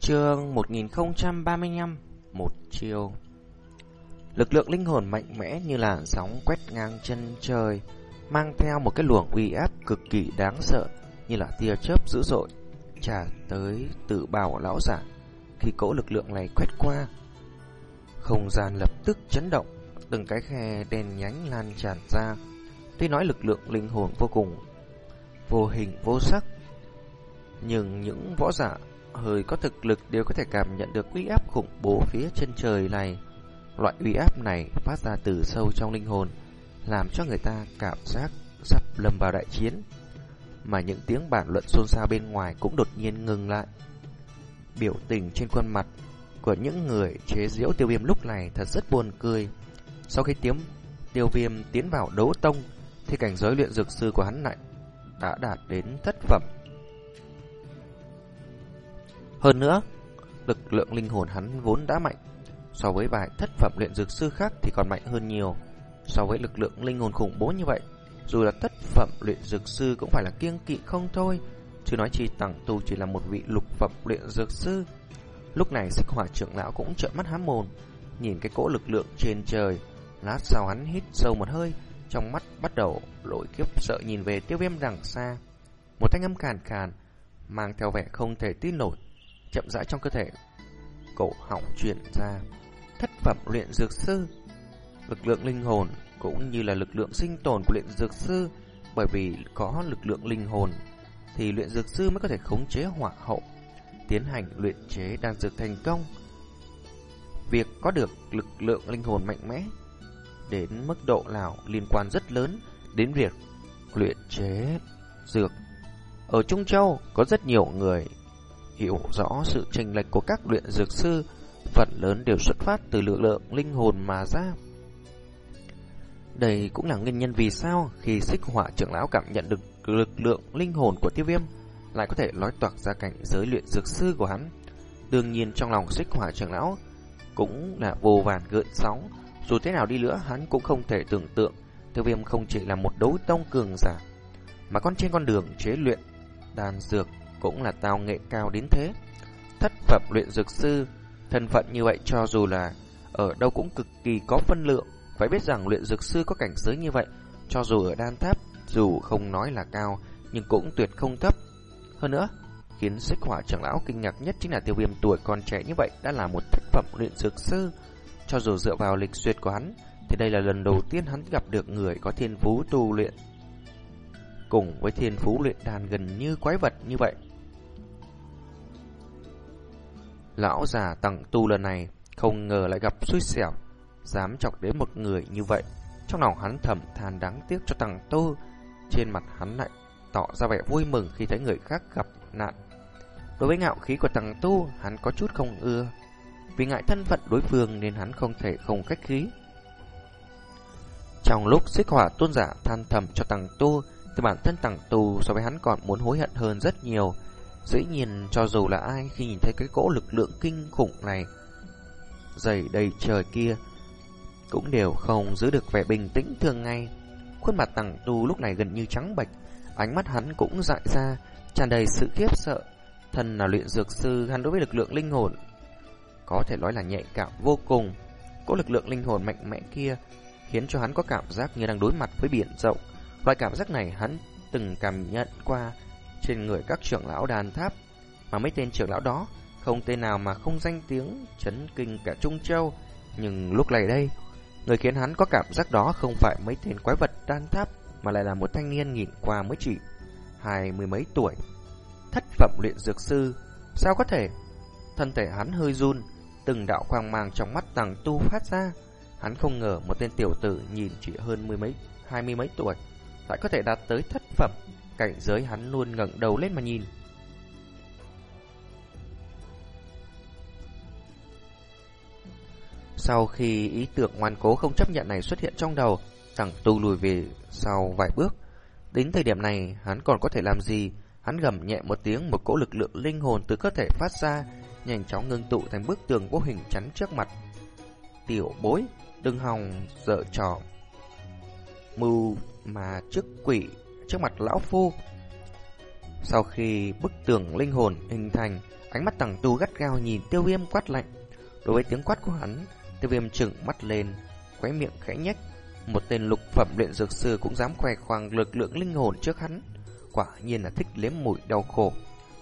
Chương 1035 Một chiều. Lực lượng linh hồn mạnh mẽ như là sóng quét ngang chân trời, Mang theo một cái luồng uy áp cực kỳ đáng sợ, Như là tia chớp dữ dội Trả tới tự bào lão giả Khi cỗ lực lượng này quét qua. Không gian lập tức chấn động, Từng cái khe đen nhánh lan tràn ra, Tuy nói lực lượng linh hồn vô cùng Vô hình vô sắc, Nhưng những võ giả hơi có thực lực đều có thể cảm nhận được uy áp khủng bố phía chân trời này. Loại uy áp này phát ra từ sâu trong linh hồn, làm cho người ta cảm giác sắp lâm vào đại chiến. Mà những tiếng bàn luận xôn xao bên ngoài cũng đột nhiên ngừng lại. Biểu tình trên khuôn mặt của những người chế giễu tiêu viêm lúc này thật rất buồn cười. Sau khi tiếng tiêu viêm tiến vào đấu tông, thì cảnh giới luyện dược sư của hắn lại đã đạt đến thất phẩm hơn nữa, lực lượng linh hồn hắn vốn đã mạnh, so với vài thất phẩm luyện dược sư khác thì còn mạnh hơn nhiều. So với lực lượng linh hồn khủng bố như vậy, dù là thất phẩm luyện dược sư cũng phải là kiêng kỵ không thôi, chứ nói chi tặng tu chỉ là một vị lục phẩm luyện dược sư. Lúc này xích hỏa trưởng lão cũng trợn mắt hám mồm, nhìn cái cỗ lực lượng trên trời, lát sau hắn hít sâu một hơi, trong mắt bắt đầu lội kiếp sợ nhìn về tiêu viêm đằng xa. Một thanh âm khàn khàn, mang theo vẻ không thể tin nổi chậm rãi trong cơ thể. Cổ họng chuyển ra, thất phẩm luyện dược sư. Lực lượng linh hồn cũng như là lực lượng sinh tồn của luyện dược sư, bởi vì có lực lượng linh hồn thì luyện dược sư mới có thể khống chế hỏa hậu, tiến hành luyện chế đan dược thành công. Việc có được lực lượng linh hồn mạnh mẽ đến mức độ nào liên quan rất lớn đến việc luyện chế dược. Ở Trung Châu có rất nhiều người hiểu rõ sự chênh lệch của các luyện dược sư, phần lớn đều xuất phát từ lực lượng linh hồn mà ra. Đây cũng là nguyên nhân vì sao khi xích hỏa trưởng lão cảm nhận được lực lượng linh hồn của tiêu viêm lại có thể nói toạc ra cảnh giới luyện dược sư của hắn. Đương nhiên trong lòng xích hỏa trưởng lão cũng là vô vàn gợn sóng, dù thế nào đi nữa hắn cũng không thể tưởng tượng tiêu viêm không chỉ là một đấu tông cường giả, mà còn trên con đường chế luyện đan dược cũng là tao nghệ cao đến thế. Thất phẩm luyện dược sư, thân phận như vậy cho dù là ở đâu cũng cực kỳ có phân lượng. Phải biết rằng luyện dược sư có cảnh giới như vậy, cho dù ở đan tháp, dù không nói là cao, nhưng cũng tuyệt không thấp. Hơn nữa, khiến xích hỏa trưởng lão kinh ngạc nhất chính là tiêu viêm tuổi còn trẻ như vậy đã là một thất phẩm luyện dược sư. Cho dù dựa vào lịch duyệt của hắn, thì đây là lần đầu tiên hắn gặp được người có thiên phú tu luyện. Cùng với thiên phú luyện đàn gần như quái vật như vậy. Lão già tặng tu lần này không ngờ lại gặp xui xẻo, dám chọc đến một người như vậy. Trong lòng hắn thầm than đáng tiếc cho tặng tu, trên mặt hắn lại tỏ ra vẻ vui mừng khi thấy người khác gặp nạn. Đối với ngạo khí của tặng tu, hắn có chút không ưa. Vì ngại thân phận đối phương nên hắn không thể không khách khí. Trong lúc xích hỏa tôn giả than thầm cho tặng tu, thì bản thân tặng tu so với hắn còn muốn hối hận hơn rất nhiều. Dĩ nhiên cho dù là ai khi nhìn thấy cái cỗ lực lượng kinh khủng này dày đầy trời kia cũng đều không giữ được vẻ bình tĩnh thường ngày. Khuôn mặt tằng tu lúc này gần như trắng bệch, ánh mắt hắn cũng dại ra, tràn đầy sự khiếp sợ. Thần là luyện dược sư, hắn đối với lực lượng linh hồn có thể nói là nhạy cảm vô cùng. Cỗ lực lượng linh hồn mạnh mẽ kia khiến cho hắn có cảm giác như đang đối mặt với biển rộng. Loại cảm giác này hắn từng cảm nhận qua trên người các trưởng lão đàn tháp, mà mấy tên trưởng lão đó không tên nào mà không danh tiếng chấn kinh cả Trung Châu. Nhưng lúc này đây, người khiến hắn có cảm giác đó không phải mấy tên quái vật đan tháp, mà lại là một thanh niên nhìn qua mới chỉ hai mươi mấy tuổi. Thất phẩm luyện dược sư, sao có thể? Thân thể hắn hơi run, từng đạo quang mang trong mắt tàng tu phát ra. Hắn không ngờ một tên tiểu tử nhìn chỉ hơn mười mấy, hai mươi mấy tuổi, lại có thể đạt tới thất phẩm cảnh giới hắn luôn ngẩng đầu lên mà nhìn. Sau khi ý tưởng ngoan cố không chấp nhận này xuất hiện trong đầu, thằng tu lùi về sau vài bước. Đến thời điểm này, hắn còn có thể làm gì? Hắn gầm nhẹ một tiếng, một cỗ lực lượng linh hồn từ cơ thể phát ra, nhanh chóng ngưng tụ thành bức tường vô hình chắn trước mặt. Tiểu bối, đừng hòng dở trò. Mưu mà trước quỷ trước mặt lão phu. Sau khi bức tường linh hồn hình thành, Ánh mắt tàng tu gắt gao nhìn tiêu viêm quát lạnh. Đối với tiếng quát của hắn, tiêu viêm trừng mắt lên, khóe miệng khẽ nhếch. Một tên lục phẩm luyện dược sư cũng dám khoe khoang lực lượng linh hồn trước hắn. Quả nhiên là thích liếm mùi đau khổ.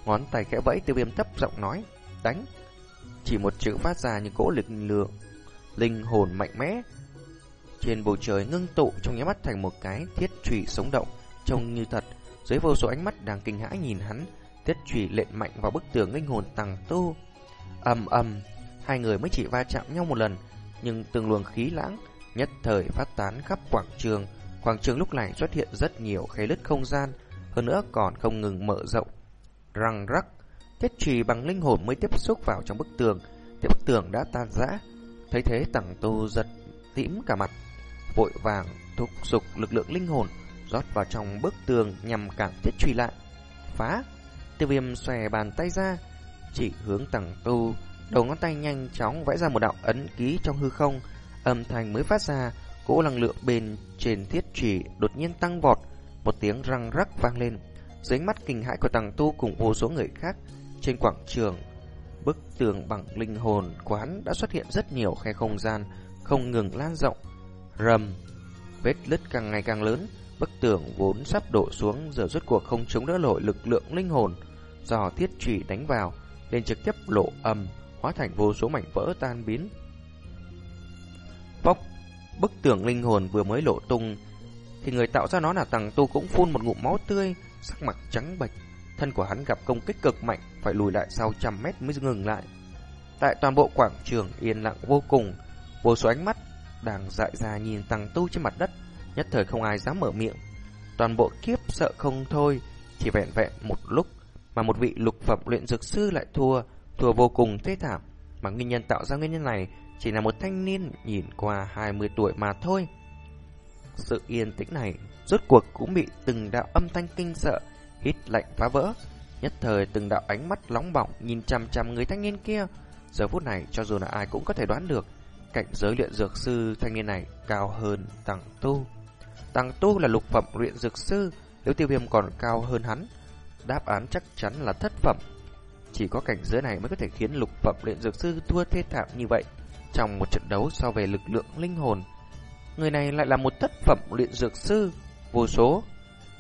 Ngón tay khẽ vẫy tiêu viêm thấp giọng nói, đánh. Chỉ một chữ phát ra như cỗ lực lượng, linh hồn mạnh mẽ. Trên bầu trời ngưng tụ trong nháy mắt thành một cái thiết trụy sống động, trông như thật. Dưới vô số ánh mắt đang kinh hãi nhìn hắn, Tiết trùy lện mạnh vào bức tường linh hồn tàng tu. ầm ầm, hai người mới chỉ va chạm nhau một lần, nhưng từng luồng khí lãng nhất thời phát tán khắp quảng trường. Quảng trường lúc này xuất hiện rất nhiều khe lứt không gian, hơn nữa còn không ngừng mở rộng. Răng rắc, Tiết trùy bằng linh hồn mới tiếp xúc vào trong bức tường, thì bức tường đã tan rã. Thấy thế tàng tu giật tím cả mặt, vội vàng thúc giục lực lượng linh hồn rót vào trong bức tường nhằm cản thiết truy lại. Phá! Tiêu viêm xòe bàn tay ra, chỉ hướng tặng tu, đầu ngón tay nhanh chóng vẽ ra một đạo ấn ký trong hư không, âm thanh mới phát ra, cỗ năng lượng bên trên thiết trì đột nhiên tăng vọt, một tiếng răng rắc vang lên. Dưới mắt kinh hãi của tàng tu cùng vô số người khác, trên quảng trường, bức tường bằng linh hồn quán đã xuất hiện rất nhiều khe không gian, không ngừng lan rộng. Rầm, vết lứt càng ngày càng lớn, bức tường vốn sắp đổ xuống giờ rốt cuộc không chống đỡ nổi lực lượng linh hồn do thiết trụy đánh vào, nên trực tiếp lộ âm, hóa thành vô số mảnh vỡ tan biến. bốc bức tường linh hồn vừa mới lộ tung thì người tạo ra nó là Tằng Tu cũng phun một ngụm máu tươi, sắc mặt trắng bệch. Thân của hắn gặp công kích cực mạnh, phải lùi lại sau trăm mét mới ngừng lại. Tại toàn bộ quảng trường yên lặng vô cùng, vô số ánh mắt đang dại ra nhìn Tằng Tu trên mặt đất, nhất thời không ai dám mở miệng. Toàn bộ kiếp sợ không thôi, chỉ vẹn vẹn một lúc mà một vị lục phẩm luyện dược sư lại thua, thua vô cùng thê thảm. Mà nguyên nhân tạo ra nguyên nhân này chỉ là một thanh niên nhìn qua 20 tuổi mà thôi. Sự yên tĩnh này rốt cuộc cũng bị từng đạo âm thanh kinh sợ hít lạnh phá vỡ. Nhất thời từng đạo ánh mắt nóng bỏng nhìn chằm chằm người thanh niên kia. Giờ phút này cho dù là ai cũng có thể đoán được cảnh giới luyện dược sư thanh niên này cao hơn tặng Tu. Tăng Tu là lục phẩm luyện dược sư, nếu tiêu viêm còn cao hơn hắn, đáp án chắc chắn là thất phẩm. Chỉ có cảnh giới này mới có thể khiến lục phẩm luyện dược sư thua thê thảm như vậy. Trong một trận đấu so về lực lượng linh hồn, người này lại là một thất phẩm luyện dược sư, vô số.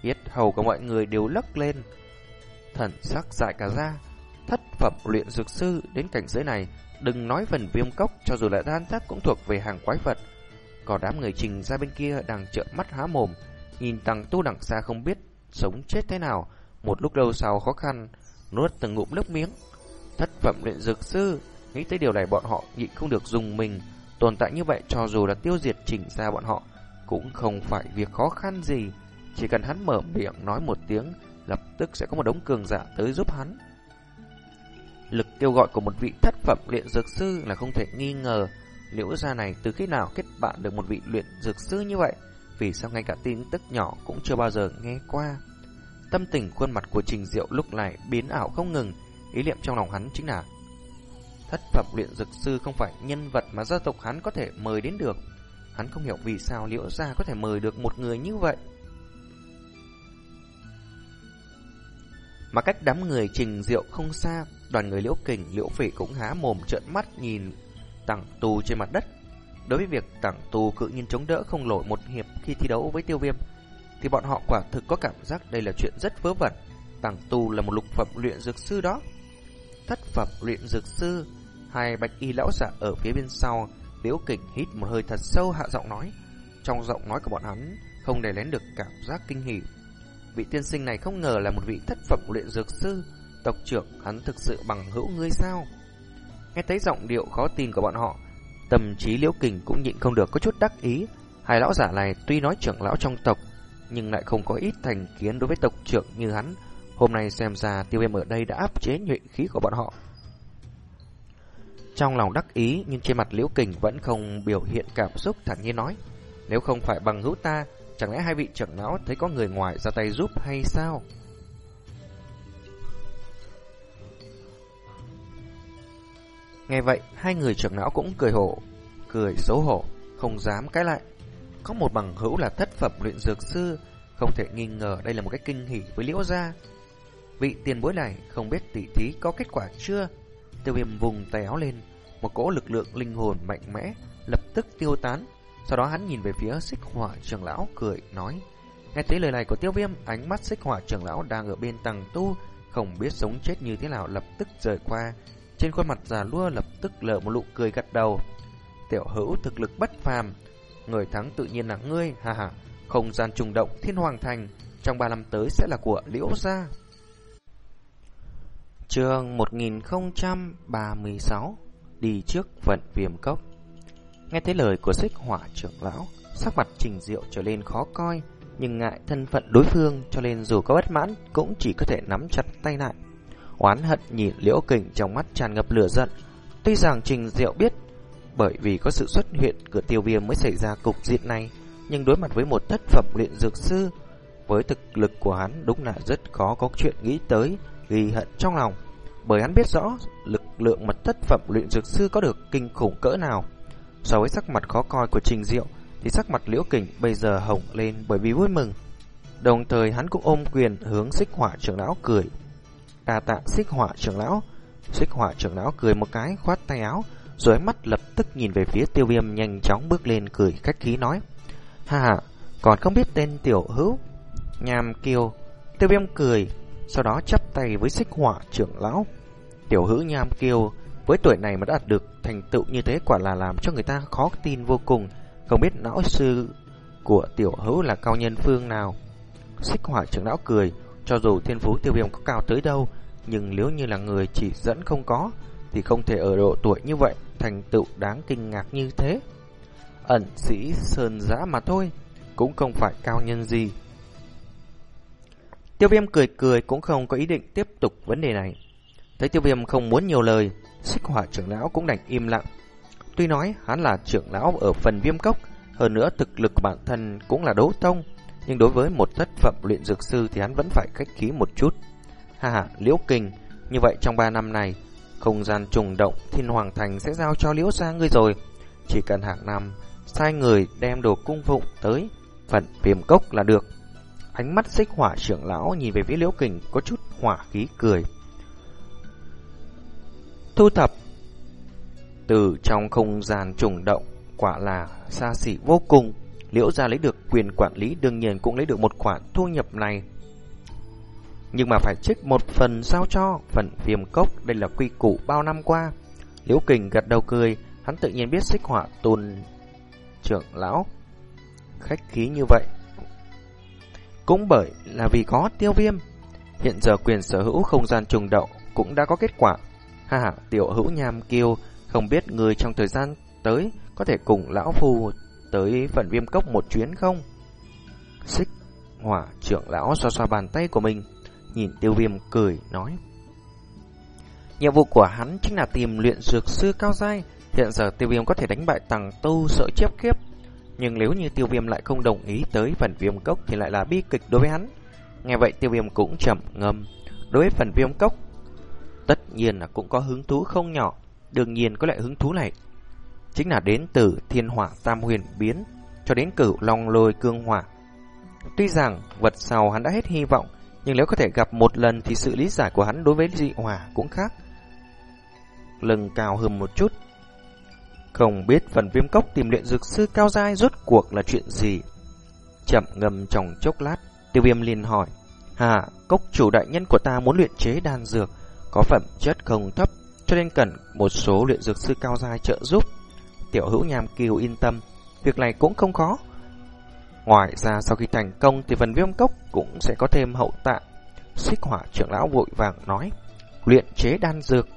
Yết hầu của mọi người đều lắc lên. Thần sắc dại cả ra, thất phẩm luyện dược sư đến cảnh giới này, đừng nói phần viêm cốc cho dù là đan tác cũng thuộc về hàng quái vật. Còn đám người trình ra bên kia đang trợn mắt há mồm, nhìn tăng tu đằng xa không biết sống chết thế nào. Một lúc lâu sau khó khăn, nuốt từng ngụm nước miếng. Thất phẩm luyện dược sư, nghĩ tới điều này bọn họ nhịn không được dùng mình. Tồn tại như vậy cho dù là tiêu diệt chỉnh ra bọn họ cũng không phải việc khó khăn gì. Chỉ cần hắn mở miệng nói một tiếng, lập tức sẽ có một đống cường giả tới giúp hắn. Lực kêu gọi của một vị thất phẩm luyện dược sư là không thể nghi ngờ. Liễu gia này từ khi nào kết bạn được một vị luyện dược sư như vậy? Vì sao ngay cả tin tức nhỏ cũng chưa bao giờ nghe qua? Tâm tình khuôn mặt của Trình Diệu lúc này biến ảo không ngừng. Ý niệm trong lòng hắn chính là Thất phẩm luyện dược sư không phải nhân vật mà gia tộc hắn có thể mời đến được. Hắn không hiểu vì sao liễu gia có thể mời được một người như vậy. Mà cách đám người trình diệu không xa, đoàn người liễu kình, liễu phỉ cũng há mồm trợn mắt nhìn tảng tù trên mặt đất. Đối với việc tảng tù cự nhiên chống đỡ không nổi một hiệp khi thi đấu với tiêu viêm, thì bọn họ quả thực có cảm giác đây là chuyện rất vớ vẩn. tảng tù là một lục phẩm luyện dược sư đó. Thất phẩm luyện dược sư Hai bạch y lão giả ở phía bên sau, liễu kình hít một hơi thật sâu hạ giọng nói. Trong giọng nói của bọn hắn, không để lén được cảm giác kinh hỉ. Vị tiên sinh này không ngờ là một vị thất phẩm luyện dược sư, tộc trưởng hắn thực sự bằng hữu ngươi sao? Nghe thấy giọng điệu khó tin của bọn họ, tâm trí liễu kình cũng nhịn không được có chút đắc ý. Hai lão giả này tuy nói trưởng lão trong tộc, nhưng lại không có ít thành kiến đối với tộc trưởng như hắn. Hôm nay xem ra tiêu viêm ở đây đã áp chế nhuệ khí của bọn họ. Trong lòng đắc ý nhưng trên mặt Liễu Kình vẫn không biểu hiện cảm xúc thản nhiên nói. Nếu không phải bằng hữu ta, chẳng lẽ hai vị trưởng lão thấy có người ngoài ra tay giúp hay sao? Nghe vậy, hai người trưởng lão cũng cười hổ, cười xấu hổ, không dám cãi lại. Có một bằng hữu là thất phẩm luyện dược sư, không thể nghi ngờ đây là một cái kinh hỉ với Liễu gia. Vị tiền bối này không biết tỷ thí có kết quả chưa? Tiêu viêm vùng tay áo lên, một cỗ lực lượng linh hồn mạnh mẽ lập tức tiêu tán. Sau đó hắn nhìn về phía xích hỏa trưởng lão cười nói. Nghe thấy lời này của tiêu viêm, ánh mắt xích hỏa trưởng lão đang ở bên tầng tu, không biết sống chết như thế nào lập tức rời qua. Trên khuôn mặt già lua lập tức lở một nụ cười gật đầu. Tiểu hữu thực lực bất phàm, người thắng tự nhiên là ngươi, ha ha. Không gian trùng động thiên hoàng thành, trong 3 năm tới sẽ là của liễu gia. Trường 1036 Đi trước vận viêm cốc Nghe thấy lời của xích hỏa trưởng lão Sắc mặt trình diệu trở lên khó coi Nhưng ngại thân phận đối phương Cho nên dù có bất mãn Cũng chỉ có thể nắm chặt tay lại Oán hận nhìn liễu kình trong mắt tràn ngập lửa giận Tuy rằng trình diệu biết Bởi vì có sự xuất hiện của tiêu viêm mới xảy ra cục diện này Nhưng đối mặt với một thất phẩm luyện dược sư Với thực lực của hắn đúng là rất khó có chuyện nghĩ tới ghi hận trong lòng, bởi hắn biết rõ lực lượng mật thất phẩm luyện dược sư có được kinh khủng cỡ nào. So với sắc mặt khó coi của Trình Diệu, thì sắc mặt Liễu Kình bây giờ hồng lên bởi vì vui mừng. Đồng thời hắn cũng ôm quyền hướng xích hỏa trưởng lão cười. Đà tạ xích họa trưởng lão, xích họa trưởng lão cười một cái khoát tay áo, rồi mắt lập tức nhìn về phía tiêu viêm nhanh chóng bước lên cười khách khí nói. Ha ha, còn không biết tên tiểu hữu. Nhàm kiều, tiêu viêm cười, sau đó chắp tay với xích họa trưởng lão. Tiểu hữu nham kiêu, với tuổi này mà đạt được thành tựu như thế quả là làm cho người ta khó tin vô cùng, không biết lão sư của tiểu hữu là cao nhân phương nào. Xích hỏa trưởng lão cười, cho dù thiên phú tiêu viêm có cao tới đâu, nhưng nếu như là người chỉ dẫn không có, thì không thể ở độ tuổi như vậy thành tựu đáng kinh ngạc như thế. Ẩn sĩ sơn giã mà thôi, cũng không phải cao nhân gì. Tiêu viêm cười cười cũng không có ý định tiếp tục vấn đề này. Thấy tiêu viêm không muốn nhiều lời, xích hỏa trưởng lão cũng đành im lặng. Tuy nói hắn là trưởng lão ở phần viêm cốc, hơn nữa thực lực bản thân cũng là đấu tông, nhưng đối với một thất phẩm luyện dược sư thì hắn vẫn phải khách khí một chút. Ha ha, liễu kinh, như vậy trong 3 năm này, không gian trùng động thiên hoàng thành sẽ giao cho liễu gia ngươi rồi. Chỉ cần hàng năm, sai người đem đồ cung phụng tới phần viêm cốc là được. Ánh mắt xích hỏa trưởng lão nhìn về phía liễu kình có chút hỏa khí cười. Thu thập Từ trong không gian trùng động Quả là xa xỉ vô cùng Liễu gia lấy được quyền quản lý Đương nhiên cũng lấy được một khoản thu nhập này nhưng mà phải trích một phần sao cho, Phần viêm cốc, Đây là quy củ bao năm qua. Liễu kình gật đầu cười, Hắn tự nhiên biết xích hỏa tôn trưởng lão Khách khí như vậy. Cũng bởi là vì có tiêu viêm, Hiện giờ quyền sở hữu không gian trùng đậu Cũng đã có kết quả. Ha ha, tiểu hữu nham kiêu, Không biết người trong thời gian tới Có thể cùng lão phu Tới phần viêm cốc một chuyến không? Xích hỏa trưởng lão xoa xoa bàn tay của mình. Nhìn tiêu viêm cười nói Nhiệm vụ của hắn chính là tìm luyện dược sư cao giai Hiện giờ tiêu viêm có thể đánh bại tàng tu sợ chép kiếp nhưng nếu như tiêu viêm lại không đồng ý tới phần viêm cốc thì lại là bi kịch đối với hắn. Nghe vậy tiêu viêm cũng chậm ngâm. Đối với phần viêm cốc, tất nhiên là cũng có hứng thú không nhỏ. Đương nhiên có lại hứng thú này. Chính là đến từ thiên hỏa tam huyền biến cho đến cửu long lôi cương hỏa. Tuy rằng vật sau hắn đã hết hy vọng, nhưng nếu có thể gặp một lần thì sự lý giải của hắn đối với dị hỏa cũng khác. Lưng cao hơn một chút, không biết phần viêm cốc tìm luyện dược sư cao giai rốt cuộc là chuyện gì. Chậm ngầm trong chốc lát, tiêu viêm liền hỏi. Hà, cốc chủ đại nhân của ta muốn luyện chế đan dược, có phẩm chất không thấp, cho nên cần một số luyện dược sư cao giai trợ giúp. Tiểu hữu nhàm kiều yên tâm, việc này cũng không khó. Ngoài ra sau khi thành công thì phần viêm cốc cũng sẽ có thêm hậu tạ. Xích hỏa trưởng lão vội vàng nói, luyện chế đan dược.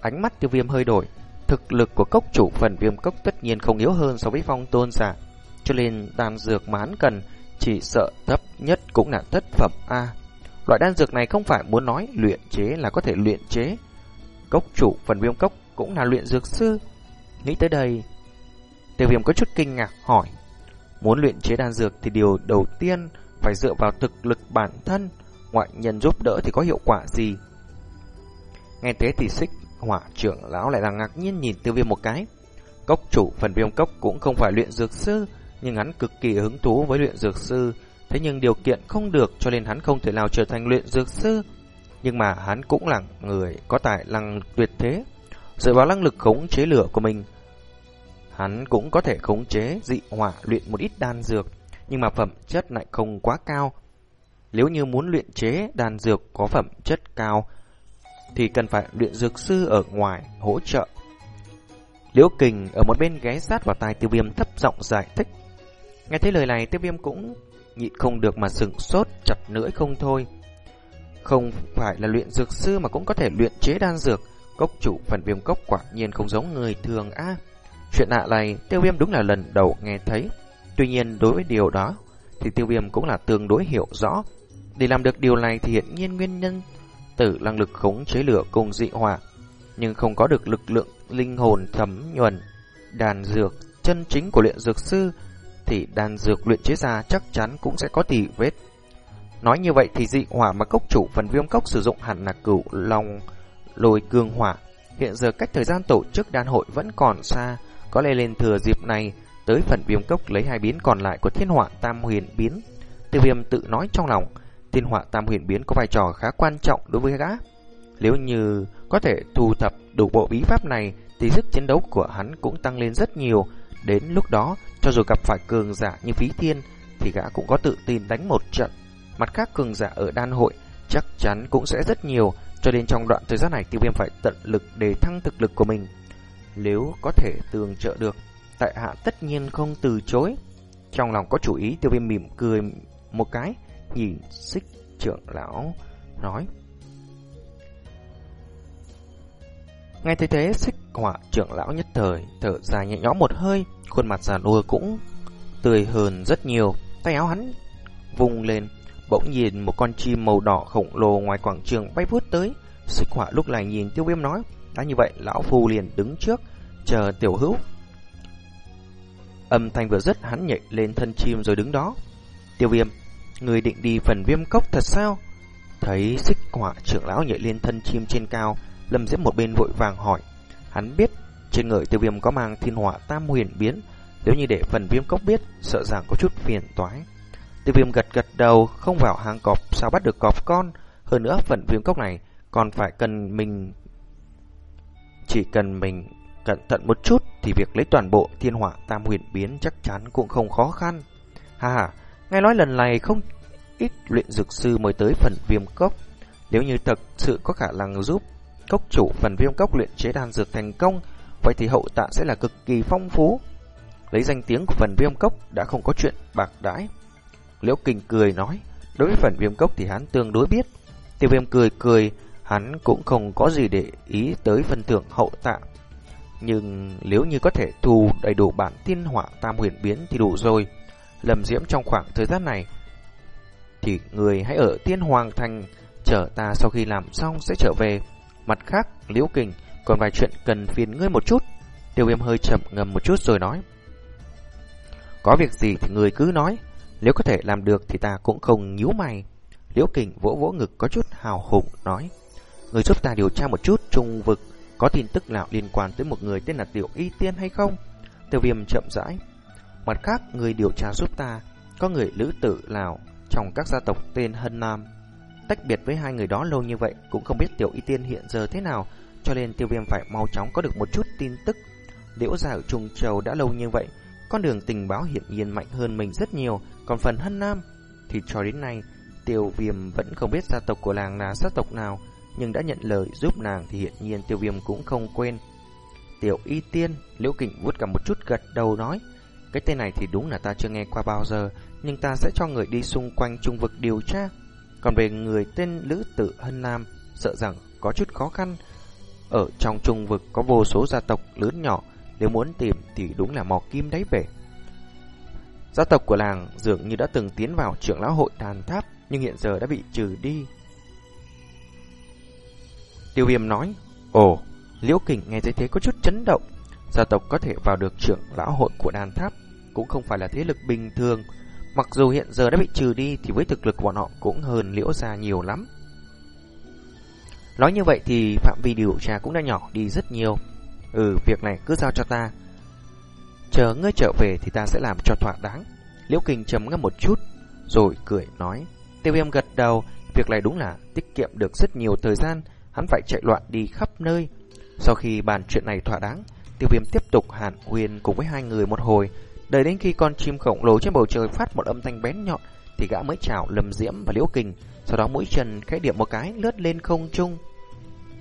Ánh mắt tiêu viêm hơi đổi, Thực lực của cốc chủ phần viêm cốc tất nhiên không yếu hơn so với phong tôn giả, cho nên đan dược mà hắn cần chỉ sợ thấp nhất cũng là thất phẩm A. Loại đan dược này không phải muốn nói luyện chế là có thể luyện chế. Cốc chủ phần viêm cốc cũng là luyện dược sư. Nghĩ tới đây, tiêu viêm có chút kinh ngạc hỏi. Muốn luyện chế đan dược thì điều đầu tiên phải dựa vào thực lực bản thân, ngoại nhân giúp đỡ thì có hiệu quả gì? Nghe thế thì xích Hỏa trưởng lão lại là ngạc nhiên nhìn tiêu viêm một cái. Cốc chủ phần viêm cốc cũng không phải luyện dược sư, nhưng hắn cực kỳ hứng thú với luyện dược sư. Thế nhưng điều kiện không được cho nên hắn không thể nào trở thành luyện dược sư. Nhưng mà hắn cũng là người có tài năng tuyệt thế. Dựa vào năng lực khống chế lửa của mình, hắn cũng có thể khống chế dị hỏa luyện một ít đan dược, nhưng mà phẩm chất lại không quá cao. Nếu như muốn luyện chế đan dược có phẩm chất cao, thì cần phải luyện dược sư ở ngoài hỗ trợ. Liễu Kình ở một bên ghé sát vào tai tiêu viêm thấp giọng giải thích. Nghe thấy lời này tiêu viêm cũng nhịn không được mà sừng sốt chặt lưỡi không thôi. Không phải là luyện dược sư mà cũng có thể luyện chế đan dược. Cốc chủ phần viêm cốc quả nhiên không giống người thường a chuyện lạ này tiêu viêm đúng là lần đầu nghe thấy. Tuy nhiên đối với điều đó thì tiêu viêm cũng là tương đối hiểu rõ. Để làm được điều này thì hiện nhiên nguyên nhân tử năng lực khống chế lửa cùng dị hỏa, nhưng không có được lực lượng linh hồn thấm nhuần. Đàn dược chân chính của luyện dược sư thì đàn dược luyện chế ra chắc chắn cũng sẽ có tỉ vết. Nói như vậy thì dị hỏa mà cốc chủ phần viêm cốc sử dụng hẳn là cửu long lôi cương hỏa. Hiện giờ cách thời gian tổ chức đan hội vẫn còn xa, có lẽ lên thừa dịp này tới phần viêm cốc lấy hai biến còn lại của thiên hỏa tam huyền biến. Tiêu viêm tự nói trong lòng, thiên hỏa tam huyền biến có vai trò khá quan trọng đối với gã. Nếu như có thể thu thập đủ bộ bí pháp này thì sức chiến đấu của hắn cũng tăng lên rất nhiều. Đến lúc đó, cho dù gặp phải cường giả như phí thiên thì gã cũng có tự tin đánh một trận. Mặt khác cường giả ở đan hội chắc chắn cũng sẽ rất nhiều, cho nên trong đoạn thời gian này tiêu viêm phải tận lực để thăng thực lực của mình. Nếu có thể tường trợ được, tại hạ tất nhiên không từ chối. Trong lòng có chủ ý tiêu viêm mỉm cười một cái, nhìn xích trưởng lão, nói. Ngay thấy thế, xích họa trưởng lão nhất thời, thở dài nhẹ nhõm một hơi, khuôn mặt già nua cũng tươi hơn rất nhiều. Tay áo hắn vùng lên, bỗng nhìn một con chim màu đỏ khổng lồ ngoài quảng trường bay vút tới. Xích họa lúc này nhìn tiêu viêm nói, đã như vậy, lão phu liền đứng trước, chờ tiểu hữu. Âm thanh vừa dứt hắn nhảy lên thân chim rồi đứng đó. Tiêu viêm, người định đi phần viêm cốc thật sao? Thấy xích họa trưởng lão nhảy lên thân chim trên cao, Lâm Diễm một bên vội vàng hỏi. Hắn biết trên người tiêu viêm có mang thiên hỏa tam huyền biến, nếu như để phần viêm cốc biết, sợ rằng có chút phiền toái. Tiêu viêm gật gật đầu, không vào hang cọp, sao bắt được cọp con. Hơn nữa phần viêm cốc này còn phải cần mình... Chỉ cần mình cẩn thận một chút thì việc lấy toàn bộ thiên hỏa tam huyền biến chắc chắn cũng không khó khăn. Ha ha, nghe nói lần này không ít luyện dược sư mới tới phần viêm cốc. Nếu như thật sự có khả năng giúp cốc chủ phần viêm cốc luyện chế đan dược thành công, vậy thì hậu tạ sẽ là cực kỳ phong phú. Lấy danh tiếng của phần viêm cốc đã không có chuyện bạc đãi. Liễu Kình cười nói, đối với phần viêm cốc thì hắn tương đối biết. Tiêu viêm cười cười, hắn cũng không có gì để ý tới phần thưởng hậu tạ. Nhưng nếu như có thể thu đầy đủ bản thiên hỏa tam huyền biến thì đủ rồi. Lầm diễm trong khoảng thời gian này thì người hãy ở tiên hoàng thành chờ ta sau khi làm xong sẽ trở về. Mặt khác, Liễu Kình còn vài chuyện cần phiền ngươi một chút. Tiêu viêm hơi chậm ngầm một chút rồi nói. Có việc gì thì người cứ nói. Nếu có thể làm được thì ta cũng không nhíu mày. Liễu Kình vỗ vỗ ngực có chút hào hùng nói. Người giúp ta điều tra một chút trung vực có tin tức nào liên quan tới một người tên là Tiểu Y Tiên hay không? Tiêu viêm chậm rãi. Mặt khác, người điều tra giúp ta có người lữ tử nào trong các gia tộc tên Hân Nam Tách biệt với hai người đó lâu như vậy cũng không biết Tiểu Y Tiên hiện giờ thế nào, cho nên tiêu viêm phải mau chóng có được một chút tin tức. Liễu gia ở Trung Châu đã lâu như vậy, con đường tình báo hiện nhiên mạnh hơn mình rất nhiều, còn phần Hân Nam thì cho đến nay tiêu viêm vẫn không biết gia tộc của làng là gia tộc nào, nhưng đã nhận lời giúp nàng thì hiển nhiên tiêu viêm cũng không quên. Tiểu Y Tiên, Liễu Kình vuốt cả một chút gật đầu nói, cái tên này thì đúng là ta chưa nghe qua bao giờ, nhưng ta sẽ cho người đi xung quanh trung vực điều tra. Còn về người tên Lữ Tử Hân Nam, sợ rằng có chút khó khăn. Ở trong trung vực có vô số gia tộc lớn nhỏ, nếu muốn tìm thì đúng là mò kim đáy bể. Gia tộc của làng dường như đã từng tiến vào trưởng lão hội đàn tháp, nhưng hiện giờ đã bị trừ đi. Tiêu viêm nói, Ồ, Liễu Kình nghe thấy thế có chút chấn động. Gia tộc có thể vào được trưởng lão hội của đàn tháp, cũng không phải là thế lực bình thường, Mặc dù hiện giờ đã bị trừ đi thì với thực lực của bọn họ cũng hơn liễu gia nhiều lắm. Nói như vậy thì phạm vi điều tra cũng đã nhỏ đi rất nhiều. Ừ, việc này cứ giao cho ta. Chờ ngươi trở về thì ta sẽ làm cho thỏa đáng. Liễu Kinh trầm ngâm một chút, rồi cười nói. Tiêu viêm gật đầu, Việc này đúng là tiết kiệm được rất nhiều thời gian, hắn phải chạy loạn đi khắp nơi. Sau khi bàn chuyện này thỏa đáng, tiêu viêm tiếp tục hàn huyền cùng với hai người một hồi, đợi đến khi con chim khổng lồ trên bầu trời phát một âm thanh bén nhọn, thì gã mới chào lầm Diễm và Liễu Kình, sau đó mũi chân khẽ điểm một cái lướt lên không trung.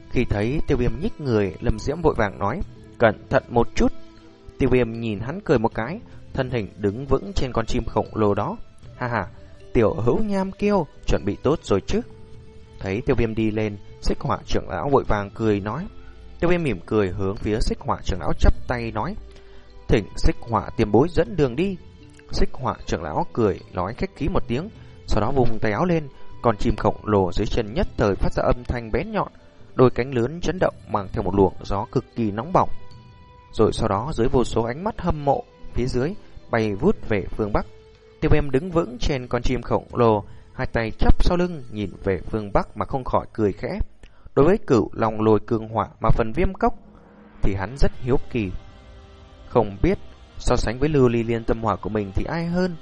Khi thấy tiêu viêm nhích người, lầm Diễm vội vàng nói, cẩn thận một chút. Tiêu viêm nhìn hắn cười một cái, thân hình đứng vững trên con chim khổng lồ đó. Ha ha, tiểu hữu nham kêu, chuẩn bị tốt rồi chứ. Thấy tiêu viêm đi lên, xích họa trưởng lão vội vàng cười nói. Tiêu viêm mỉm cười hướng phía xích họa trưởng lão chắp tay nói. Thỉnh xích họa tiêm bối dẫn đường đi. Xích họa trưởng lão cười nói khách khí một tiếng, sau đó vùng tay áo lên, con chim khổng lồ dưới chân nhất thời phát ra âm thanh bén nhọn, đôi cánh lớn chấn động mang theo một luồng gió cực kỳ nóng bỏng. Rồi sau đó dưới vô số ánh mắt hâm mộ, phía dưới bay vút về phương Bắc. Tiêu viêm đứng vững trên con chim khổng lồ, hai tay chắp sau lưng nhìn về phương Bắc mà không khỏi cười khẽ. Đối với cửu lòng lồi cường hỏa mà phần viêm cốc thì hắn rất hiếu kỳ. Không biết so sánh với lưu ly liên tâm hỏa của mình thì ai hơn.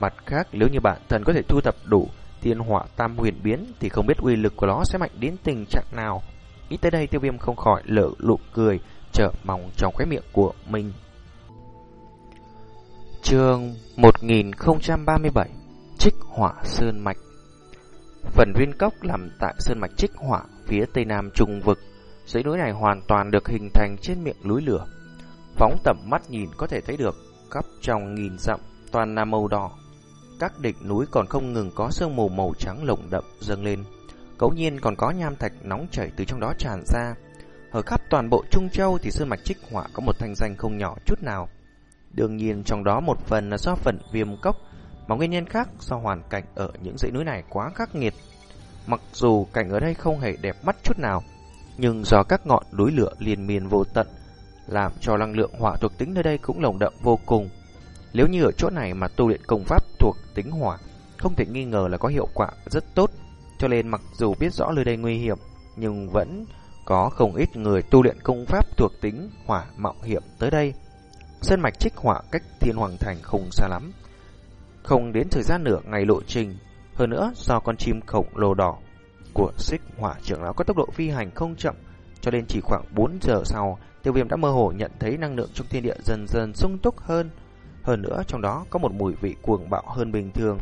Mặt khác nếu như bạn thần có thể thu thập đủ thiên hỏa tam huyền biến thì không biết uy lực của nó sẽ mạnh đến tình trạng nào. Nghĩ tới đây tiêu viêm không khỏi lỡ lụ cười, trở mỏng trong khóe miệng của mình. Trường 1037 Trích Hỏa Sơn Mạch Phần viên cốc nằm tại Sơn Mạch Trích Hỏa phía tây nam trung vực. Dãy núi này hoàn toàn được hình thành trên miệng núi lửa. Phóng tầm mắt nhìn có thể thấy được khắp trong nghìn dặm toàn là màu đỏ. Các đỉnh núi còn không ngừng có sương mù màu trắng lồng đậm dâng lên. Cấu nhiên còn có nham thạch nóng chảy từ trong đó tràn ra. Ở khắp toàn bộ Trung Châu thì Sơn Mạch Trích Hỏa có một thanh danh không nhỏ chút nào. Đương nhiên trong đó một phần là do phần viêm cốc, mà nguyên nhân khác do hoàn cảnh ở những dãy núi này quá khắc nghiệt. Mặc dù cảnh ở đây không hề đẹp mắt chút nào, nhưng do các ngọn núi lửa liên miên vô tận, làm cho năng lượng hỏa thuộc tính nơi đây cũng lồng đậm vô cùng. Nếu như ở chỗ này mà tu luyện công pháp thuộc tính hỏa, không thể nghi ngờ là có hiệu quả rất tốt. Cho nên mặc dù biết rõ nơi đây nguy hiểm, nhưng vẫn có không ít người tu luyện công pháp thuộc tính hỏa mạo hiểm tới đây. Sơn mạch trích hỏa cách thiên hoàng thành không xa lắm. Không đến thời gian nửa ngày lộ trình. Hơn nữa, do con chim khổng lồ đỏ của xích hỏa trưởng lão có tốc độ phi hành không chậm, cho nên chỉ khoảng 4 giờ sau, tiêu viêm đã mơ hồ nhận thấy năng lượng trong thiên địa dần dần sung túc hơn. Hơn nữa, trong đó có một mùi vị cuồng bạo hơn bình thường.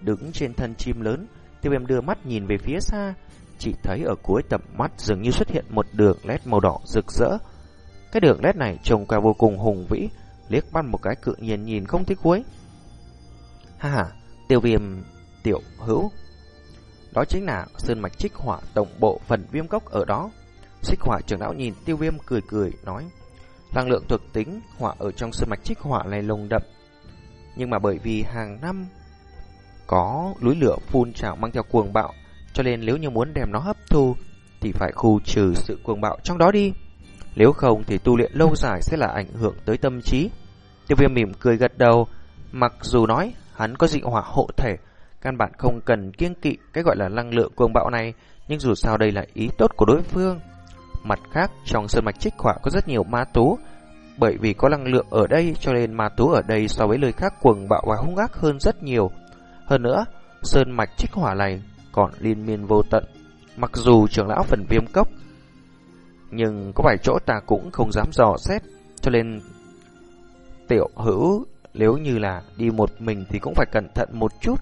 Đứng trên thân chim lớn, tiêu viêm đưa mắt nhìn về phía xa, chỉ thấy ở cuối tầm mắt dường như xuất hiện một đường led màu đỏ rực rỡ, cái đường led này trông qua vô cùng hùng vĩ, liếc mắt một cái cự nhiên nhìn không thích cuối. Ha ha, tiêu viêm tiểu hữu. Đó chính là sơn mạch trích hỏa tổng bộ phần viêm cốc ở đó. Xích hỏa trưởng lão nhìn tiêu viêm cười cười, nói. Năng lượng thực tính hỏa ở trong sơn mạch trích hỏa này lồng đậm. Nhưng mà bởi vì hàng năm có núi lửa phun trào mang theo cuồng bạo, cho nên nếu như muốn đem nó hấp thu, thì phải khu trừ sự cuồng bạo trong đó đi. Nếu không thì tu luyện lâu dài sẽ là ảnh hưởng tới tâm trí. Tiêu viêm mỉm cười gật đầu, mặc dù nói hắn có dị hỏa hộ thể, căn bản không cần kiêng kỵ cái gọi là năng lượng cuồng bạo này, nhưng dù sao đây là ý tốt của đối phương. Mặt khác, trong sơn mạch trích hỏa có rất nhiều ma tú, bởi vì có năng lượng ở đây cho nên ma tú ở đây so với nơi khác cuồng bạo và hung ác hơn rất nhiều. Hơn nữa, sơn mạch trích hỏa này còn liên miên vô tận. Mặc dù trưởng lão phần viêm cốc nhưng có vài chỗ ta cũng không dám dò xét, cho nên tiểu hữu nếu như là đi một mình thì cũng phải cẩn thận một chút.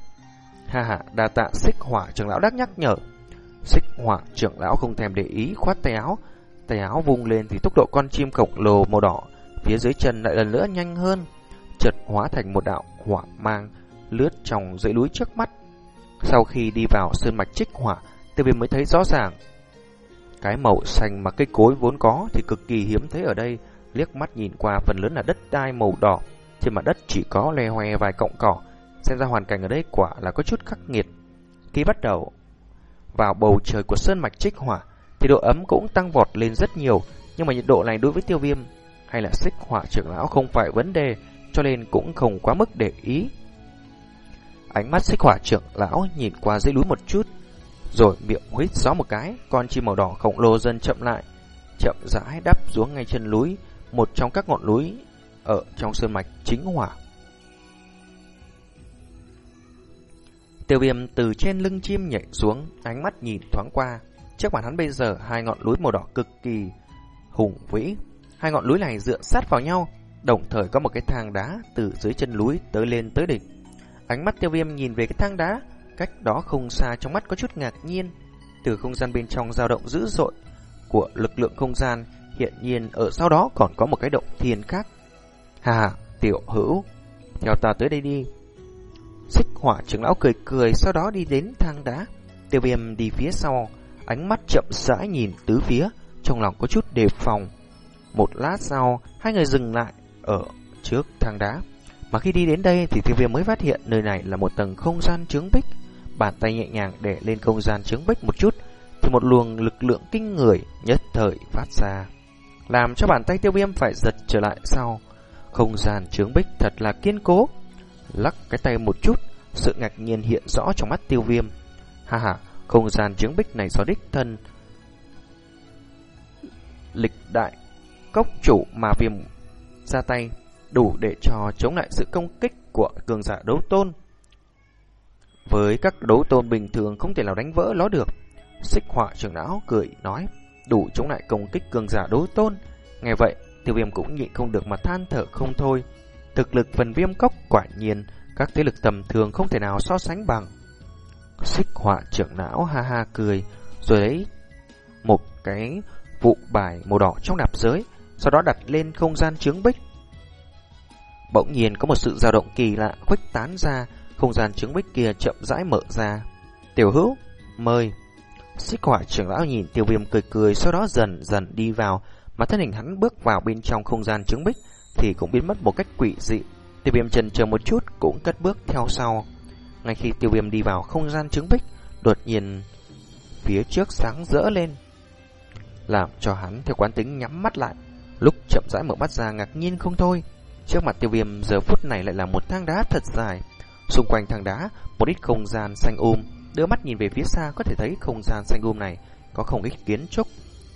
Ha ha, đa tạ xích hỏa trưởng lão đắc nhắc nhở. Xích hỏa trưởng lão không thèm để ý khoát tay áo, tay áo vung lên thì tốc độ con chim khổng lồ màu đỏ phía dưới chân lại lần nữa nhanh hơn, chợt hóa thành một đạo hỏa mang lướt trong dãy núi trước mắt. Sau khi đi vào sơn mạch trích hỏa, Tiêu Viêm mới thấy rõ ràng cái màu xanh mà cây cối vốn có thì cực kỳ hiếm thấy ở đây, liếc mắt nhìn qua phần lớn là đất đai màu đỏ, trên mặt đất chỉ có le hoe vài cọng cỏ, xem ra hoàn cảnh ở đây quả là có chút khắc nghiệt. Khi bắt đầu vào bầu trời của sơn mạch trích hỏa thì độ ấm cũng tăng vọt lên rất nhiều, nhưng mà nhiệt độ này đối với tiêu viêm hay là xích hỏa trưởng lão không phải vấn đề, cho nên cũng không quá mức để ý. Ánh mắt xích hỏa trưởng lão nhìn qua dưới núi một chút, rồi miệng huýt gió một cái, con chim màu đỏ khổng lồ dần chậm lại, chậm rãi đắp xuống ngay chân núi, một trong các ngọn núi ở trong sơn mạch chính hỏa. Tiêu viêm từ trên lưng chim nhảy xuống, ánh mắt nhìn thoáng qua. Trước mặt hắn bây giờ hai ngọn núi màu đỏ cực kỳ hùng vĩ. Hai ngọn núi này dựa sát vào nhau, đồng thời có một cái thang đá từ dưới chân núi tới lên tới đỉnh. Ánh mắt tiêu viêm nhìn về cái thang đá, cách đó không xa trong mắt có chút ngạc nhiên. Từ không gian bên trong dao động dữ dội của lực lượng không gian, hiện nhiên ở sau đó còn có một cái động thiên khác. Hà, tiểu hữu, theo ta tới đây đi. Xích hỏa trưởng lão cười cười sau đó đi đến thang đá. Tiêu viêm đi phía sau, ánh mắt chậm rãi nhìn tứ phía, trong lòng có chút đề phòng. Một lát sau, hai người dừng lại ở trước thang đá. Mà khi đi đến đây thì tiêu viêm mới phát hiện nơi này là một tầng không gian trướng bích. Bàn tay nhẹ nhàng để lên không gian trướng bích một chút, thì một luồng lực lượng kinh người nhất thời phát ra. Làm cho bàn tay tiêu viêm phải giật trở lại sau. Không gian trướng bích thật là kiên cố. Lắc cái tay một chút, sự ngạc nhiên hiện rõ trong mắt tiêu viêm. Ha ha, không gian trướng bích này do đích thân lịch đại cốc chủ mà viêm ra tay đủ để cho chống lại sự công kích của cường giả đấu tôn. Với các đấu tôn bình thường không thể nào đánh vỡ nó được. Xích họa trưởng lão cười nói, đủ chống lại công kích cường giả đấu tôn. Nghe vậy, tiêu viêm cũng nhịn không được mà than thở không thôi. Thực lực phần viêm cốc quả nhiên, các thế lực tầm thường không thể nào so sánh bằng. Xích họa trưởng não ha ha cười, rồi lấy một cái vụ bài màu đỏ trong nạp giới, sau đó đặt lên không gian trướng bích. Bỗng nhiên có một sự dao động kỳ lạ khuếch tán ra, không gian trướng bích kia chậm rãi mở ra. Tiểu hữu, mời. Xích họa trưởng lão nhìn tiêu viêm cười cười, sau đó dần dần đi vào, mà thân hình hắn bước vào bên trong không gian trứng bích thì cũng biến mất một cách quỷ dị. Tiêu viêm chần chờ một chút cũng cất bước theo sau. Ngay khi tiêu viêm đi vào không gian trứng bích, đột nhiên phía trước sáng rỡ lên, làm cho hắn theo quán tính nhắm mắt lại. Lúc chậm rãi mở mắt ra ngạc nhiên không thôi. Trước mặt tiêu viêm giờ phút này lại là một thang đá thật dài. Xung quanh thang đá, một ít không gian xanh um. Đưa mắt nhìn về phía xa có thể thấy không gian xanh um này có không ít kiến trúc.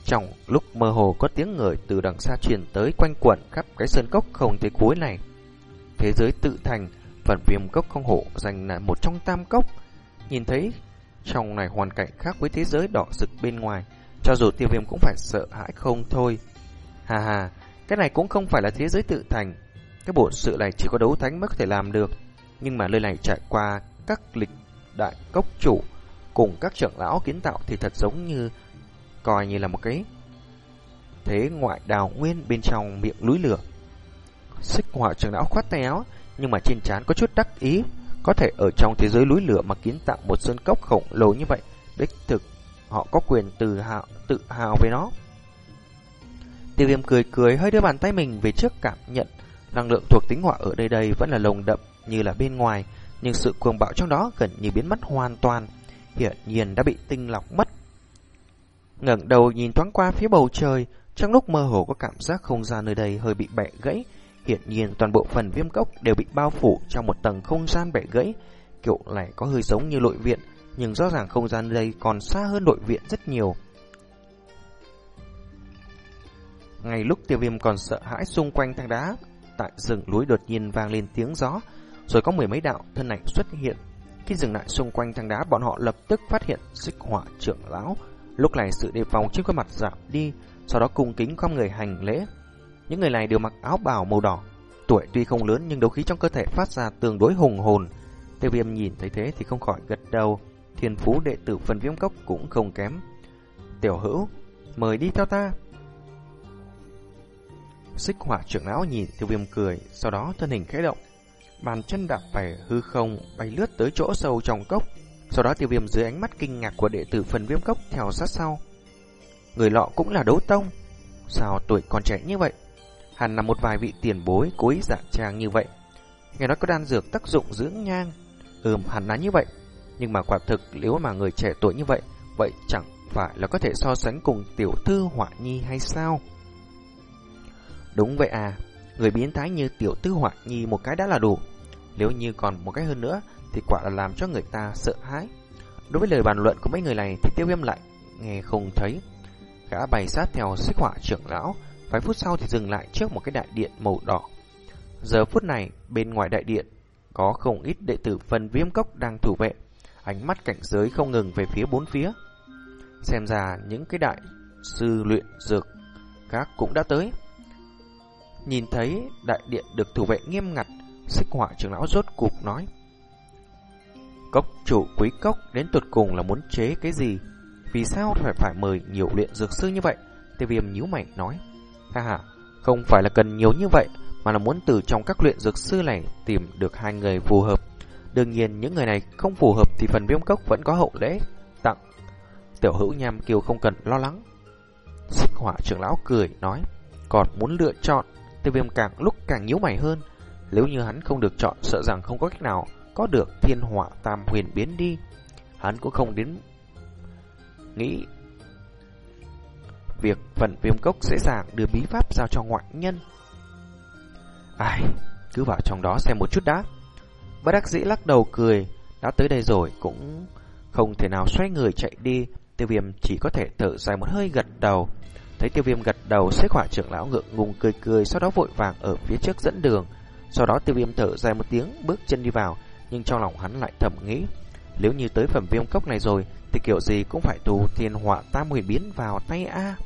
Trong lúc mơ hồ có tiếng người từ đằng xa truyền tới quanh quẩn khắp cái sơn cốc không thấy cuối này. Thế giới tự thành, phần viêm cốc không hộ dành là một trong tam cốc. Nhìn thấy trong này hoàn cảnh khác với thế giới đỏ rực bên ngoài, cho dù tiêu viêm cũng phải sợ hãi không thôi. Hà hà, cái này cũng không phải là thế giới tự thành. Cái bộ sự này chỉ có đấu thánh mới có thể làm được. Nhưng mà nơi này trải qua các lịch đại cốc chủ cùng các trưởng lão kiến tạo thì thật giống như coi như là một cái thế ngoại đào nguyên bên trong miệng núi lửa. Xích hỏa trưởng lão khoát tay áo, nhưng mà trên trán có chút đắc ý, có thể ở trong thế giới núi lửa mà kiến tạo một sơn cốc khổng lồ như vậy, đích thực họ có quyền tự hào, tự hào về nó. Tiêu viêm cười cười hơi đưa bàn tay mình về trước cảm nhận năng lượng thuộc tính hỏa ở đây đây vẫn là lồng đậm như là bên ngoài, nhưng sự cuồng bạo trong đó gần như biến mất hoàn toàn, hiện nhiên đã bị tinh lọc mất ngẩng đầu nhìn thoáng qua phía bầu trời, trong lúc mơ hồ có cảm giác không gian nơi đây hơi bị bẻ gãy, hiện nhiên toàn bộ phần viêm cốc đều bị bao phủ trong một tầng không gian bẻ gãy, kiểu này có hơi giống như nội viện, nhưng rõ ràng không gian đây còn xa hơn nội viện rất nhiều. Ngay lúc tiêu viêm còn sợ hãi xung quanh thang đá, tại rừng núi đột nhiên vang lên tiếng gió, rồi có mười mấy đạo thân ảnh xuất hiện. Khi dừng lại xung quanh thang đá, bọn họ lập tức phát hiện xích hỏa trưởng lão. Lúc này sự đề phòng trên khuôn mặt giảm đi, sau đó cung kính không người hành lễ. Những người này đều mặc áo bào màu đỏ, tuổi tuy không lớn nhưng đấu khí trong cơ thể phát ra tương đối hùng hồn. Tiêu viêm nhìn thấy thế thì không khỏi gật đầu, thiên phú đệ tử phần viêm cốc cũng không kém. Tiểu hữu, mời đi theo ta. Xích hỏa trưởng lão nhìn tiêu viêm cười, sau đó thân hình khẽ động. Bàn chân đạp về hư không, bay lướt tới chỗ sâu trong cốc. Sau đó tiêu viêm dưới ánh mắt kinh ngạc của đệ tử phần viêm cốc theo sát sau. Người lọ cũng là đấu tông. Sao tuổi còn trẻ như vậy? Hẳn là một vài vị tiền bối cố ý dạ trang như vậy. Nghe nói có đan dược tác dụng dưỡng nhang. Ừm, hẳn là như vậy. Nhưng mà quả thực nếu mà người trẻ tuổi như vậy, vậy chẳng phải là có thể so sánh cùng tiểu thư họa nhi hay sao? Đúng vậy à, người biến thái như tiểu thư họa nhi một cái đã là đủ. Nếu như còn một cái hơn nữa thì quả là làm cho người ta sợ hãi. Đối với lời bàn luận của mấy người này thì tiêu viêm lại nghe không thấy. Gã bày sát theo xích họa trưởng lão, vài phút sau thì dừng lại trước một cái đại điện màu đỏ. Giờ phút này, bên ngoài đại điện, có không ít đệ tử phần viêm cốc đang thủ vệ. ánh mắt cảnh giới không ngừng về phía bốn phía. Xem ra những cái đại sư luyện dược các cũng đã tới. Nhìn thấy đại điện được thủ vệ nghiêm ngặt, xích họa trưởng lão rốt cục nói. Cốc chủ quý cốc đến tuột cùng là muốn chế cái gì? Vì sao phải phải mời nhiều luyện dược sư như vậy? Tiêu viêm nhíu mày nói. Ha ha, không phải là cần nhiều như vậy, mà là muốn từ trong các luyện dược sư này tìm được hai người phù hợp. Đương nhiên những người này không phù hợp thì phần viêm cốc vẫn có hậu lễ tặng. Tiểu hữu nham kiều không cần lo lắng. Xích hỏa trưởng lão cười nói, còn muốn lựa chọn, tiêu viêm càng lúc càng nhíu mày hơn. Nếu như hắn không được chọn sợ rằng không có cách nào có được thiên họa tam huyền biến đi. Hắn cũng không đến nghĩ việc phần viêm cốc dễ dàng đưa bí pháp giao cho ngoại nhân. Ai, cứ vào trong đó xem một chút đã. Bất đắc dĩ lắc đầu cười, đã tới đây rồi cũng không thể nào xoay người chạy đi, tiêu viêm chỉ có thể thở dài một hơi gật đầu. Thấy tiêu viêm gật đầu, xếp hỏa trưởng lão ngượng ngùng cười cười, sau đó vội vàng ở phía trước dẫn đường. Sau đó tiêu viêm thở dài một tiếng, bước chân đi vào, nhưng trong lòng hắn lại thầm nghĩ. Nếu như tới phẩm viêm cốc này rồi, thì kiểu gì cũng phải tù thiên họa tam huyền biến vào tay A.